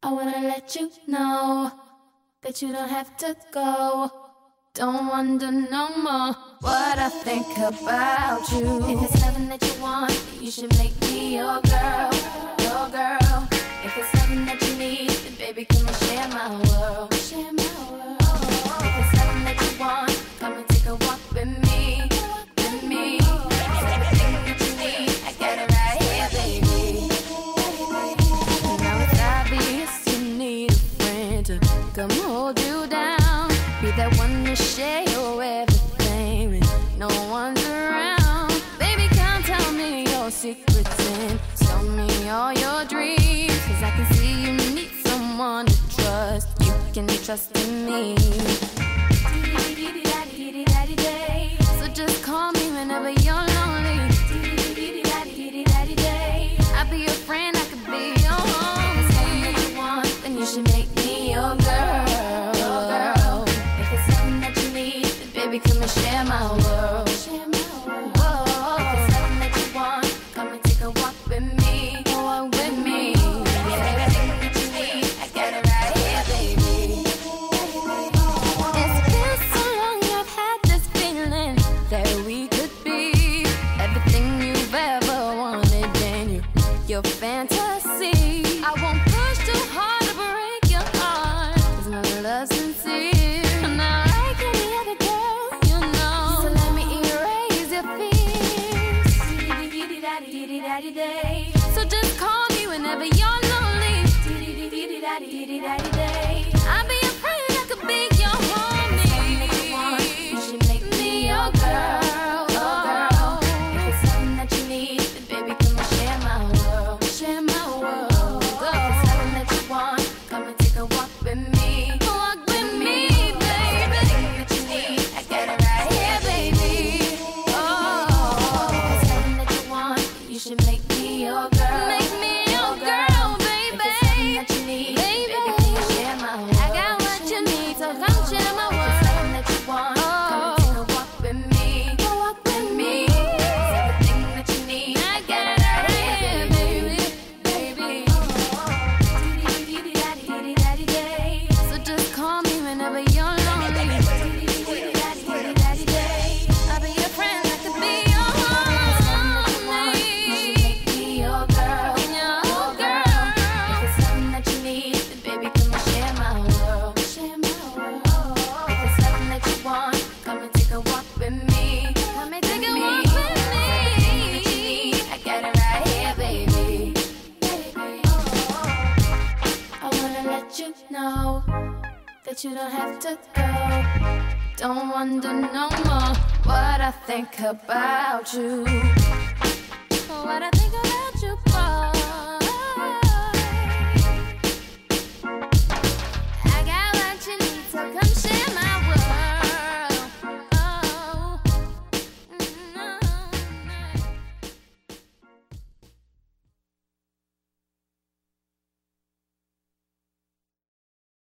I wanna let you know that you don't have to go. Don't wonder no more what I think about you. If it's something that you want, you should make me your girl, your girl. If it's something that you need, then baby, come share my world. Share my come hold you down. Be that one to share your everything when no one's around. Baby, come tell me your secrets and tell me all your dreams. Cause I can see you need someone to trust. You can trust in me. am I? daddy day. So just call me whenever you're lonely. Diddy daddy day. be your girl. Make me but you don't have to go. Don't wonder no more what I think about you. What I think about